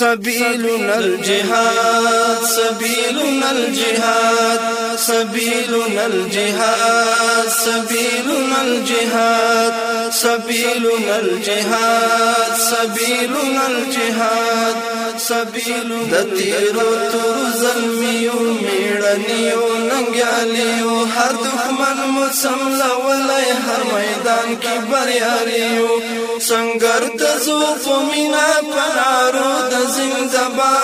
سبيلنا الجهاد سبيلنا الجهاد سبيلنا الجهاد سبيلنا الجهاد سبيلنا الجهاد سبيلنا الجهاد سبيلنا دتيرو تر زلميو ميړنيو ننګياليو هر دښمن مو سملا ولای هر میدان کې برياليو څنګه تر زو فمینا پنارو زمزما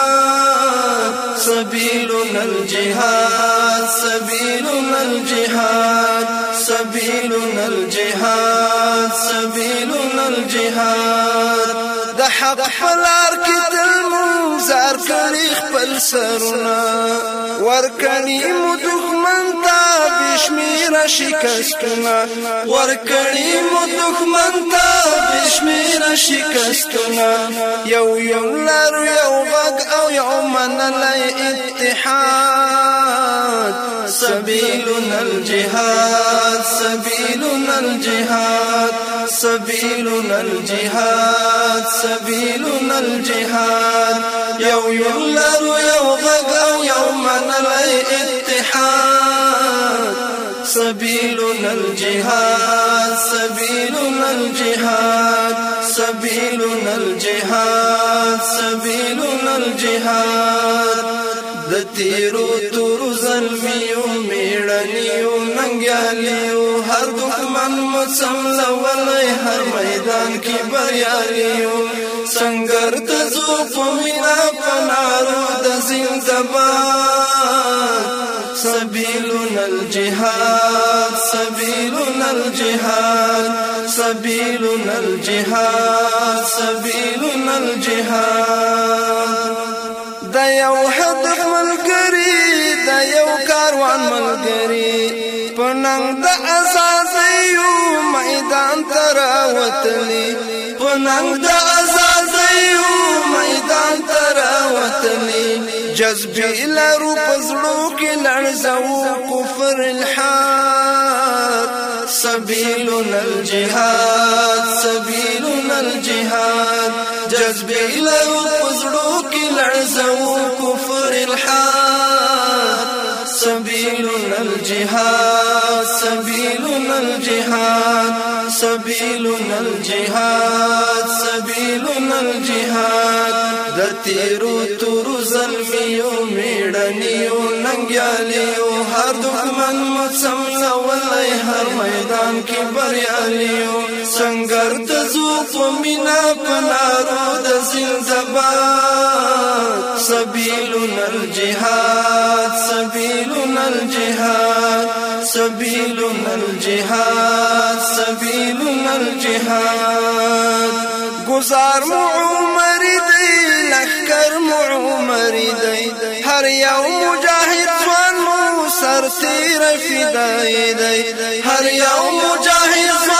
سبيلنا الجهاد سبيلنا الجهاد سبيلنا الجهاد سبيلنا الجهاد د حق فلار کې دل منزار کړی خپل سرونه ورکنی مو دښمن ته بشمیره شکستونه ورکنی مو دښمن ته بشمیره شکستونه يومنا الاتحاد سبيلنا الجهاد سبيلنا الجهاد سبيلنا الجهاد سبيلنا الجهاد يو يولر يو غد يومنا الاتحاد سبيلنا الجهاد سبيلنا الجهاد سبيلنا الجهاد الجهاد د تیرو تور زلمیو میړنیو ننګیالیو هر دښمن مو سملولای هر میدان کې بریالیو سنگر تزو پمینا پنارو د زندباد سبیلنا الجهاد سبیلنا الجهاد سبیلنا الجهاد سبیلنا الجهاد د یو هدف ملګری د یو کاروان ملګری پننګ د آزادیو میدان تر وتلی پننګ د آزادیو میدان تر وتلی جذبې لرو پزړو کې لړزو کفر الحاد سبيلنا الجهاد سبيلنا الجهاد جذبې لرو پزړو کې لړزو کفر الحاد سبيلنا الجهاد سبيلنا الجهاد سبيلنا الجهاد سبيلنا الجهاد د تیرو تور زلمیو میړنیو ننګیالیو هر دښمن مو سملا ولای هر میدان کې بریالیو څنګه تزو په مینا پنار سبيلنا الجهاد سبيلنا الجهاد غزار معمر عمر دی لخر مو عمر دی هر يوم مجاهد ځوان مو سر تیر فدای هر يوم مجاهد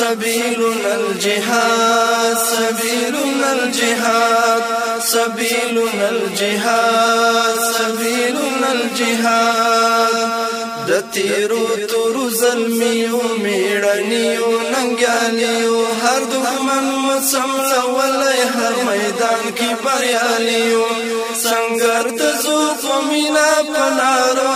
سبيلنا الجهاد سبيلنا الجهاد سبيلنا الجهاد سبيلنا الجهاد دتيرو تیرو تورو زلمیو میړنیو ننګیالیو هر دښمن مسمل ولای هر ميدان كي بریالیو سنگر ته زو پنارو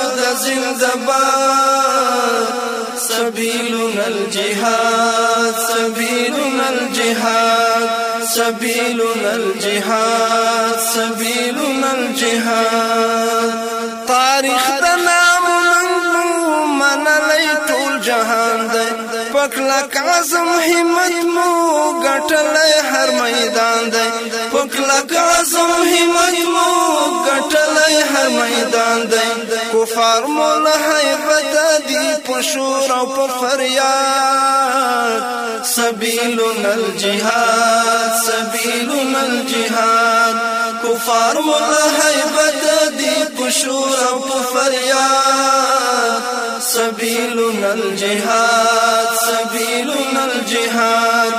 سبيلنا الجهاد سبيلنا الجهاد سبيلنا الجهاد سبيلنا الجهاد تاريخ دنام منو من ليتول جهان دی پکلک عزم همت مو غټلې هر میدان دی پکلک عزم همت مو غټلې هر میدان دی کفار مولا هیبت دی په شور او په فریاد سبيلنا الجهاد سبيلنا الجهاد کفار ولا هیبت دی په شور او په فریاد سبيلنا الجهاد سبيلنا الجهاد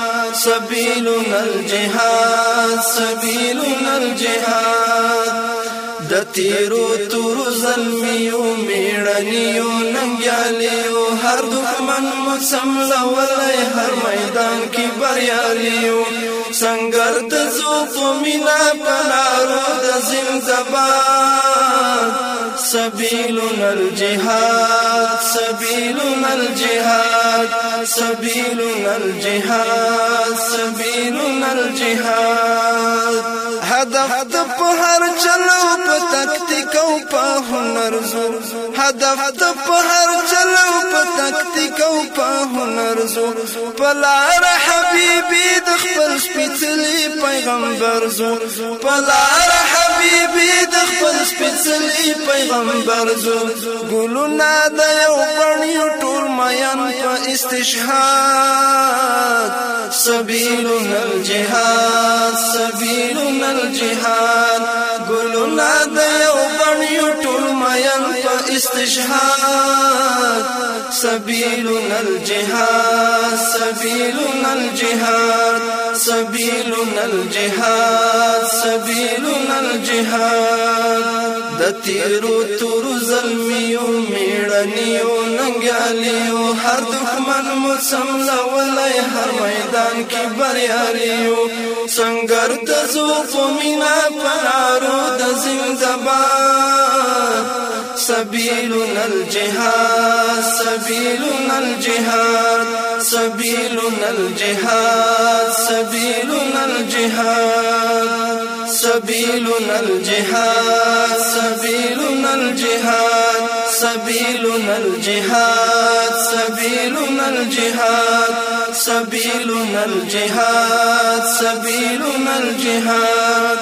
سبيلنا الجهاد سبيلنا الجهاد د تیرو تور زلمیو میړنیو ننګیالیو هر دښمن مو سملولی هر میدان کې بریالیو سنگر د زو په مینا پلارو د زنځبان سبيلنا الجهاد سبيلنا الجهاد سبيلنا الجهاد سبيلنا الجهاد هدف د په هر چلو په تکتیک او په هنر زو هدف د په هر چلو په تکتیک او په هنر زو په لار حبيبي د خپل سپېڅلي پیغمبر زو په لار حبيبي خپل سپېڅلې پیغمبر زو ګلونه د یو پړنی ټول میان په استشهاد سبیل الجهاد سبیل الجهاد ګلونه د یو پړنی ټول میان په استشهاد سبيلنا الجهاد سبيلنا الجهاد سبيلنا الجهاد سبيلنا الجهاد د تیرو تور ظلمیو میړنیو ننګالیو هر دښمن مو سملا ولای هر میدان کې بریالیو سنگر د زو په مینا پنارو د زندباد سبيلنا الجهاد سبيلنا الجهاد سبيلنا الجهاد سبيلنا الجهاد سبيلنا الجهاد سبيلنا الجهاد سبيلنا الجهاد سبيلنا الجهاد سبيلنا الجهاد سبيلنا الجهاد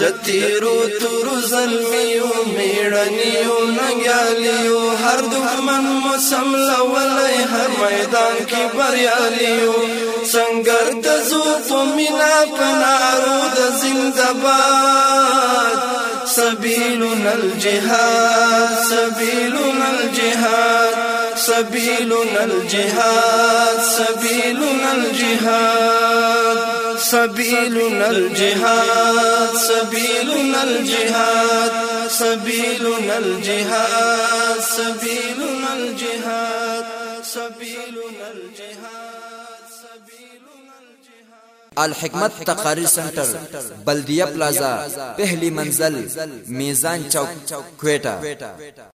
د تیرو تور زلمیو میړنیو ننګالیو هر دښمن مو سملا ولای هر میدان کې بریالیو څنګه د زو په مینا پنارو د زنده‌باد سبيلنا الجهاد سبيلنا الجهاد سبيلنا الجهاد سبيلنا الجهاد سبيلنا الجهاد سبيلنا الجهاد سبيلنا الجهاد سبيلنا الجهاد سبيلنا الجهاد سبيلنا الحکمت تقاری سنٹر بلدیہ پلازا پہلی منزل میزان چوک چوک